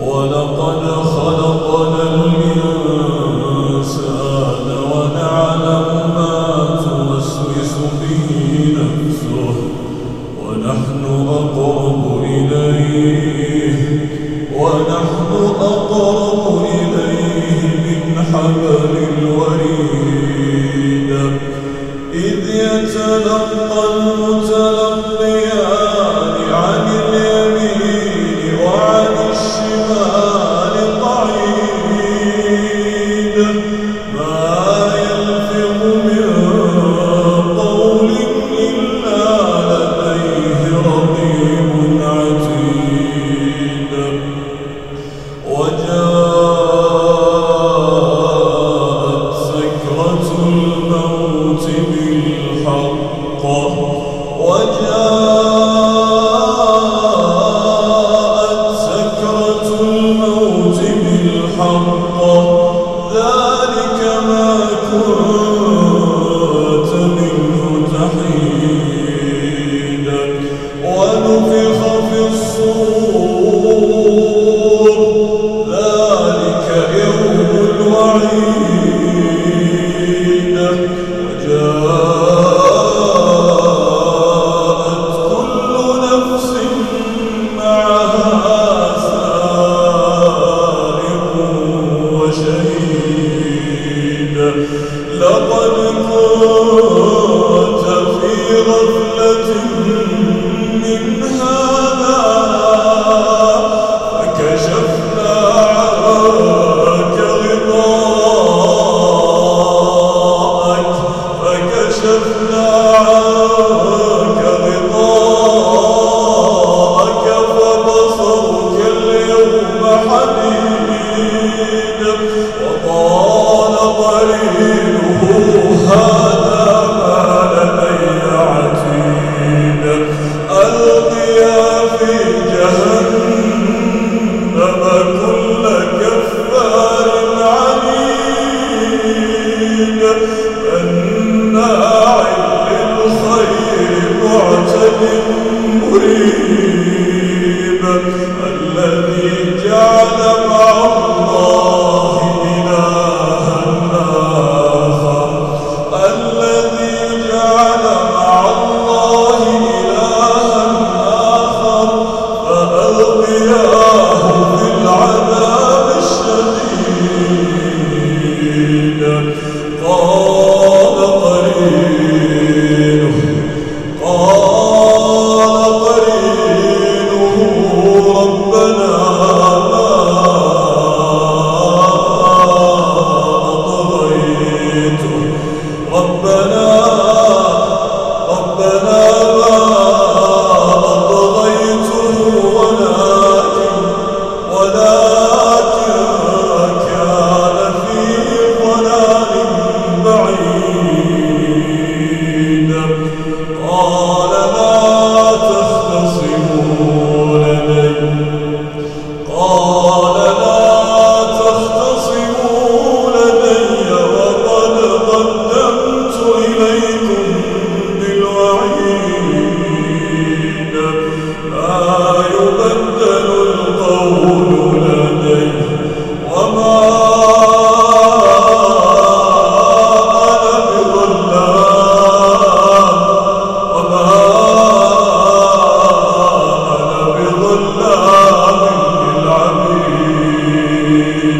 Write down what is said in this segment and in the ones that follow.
ولقد خلقنا الإنسان ونعلم ما توسوس به نفسه ونحن أقرب إليه ونحن home. قليل وطال قليله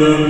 love.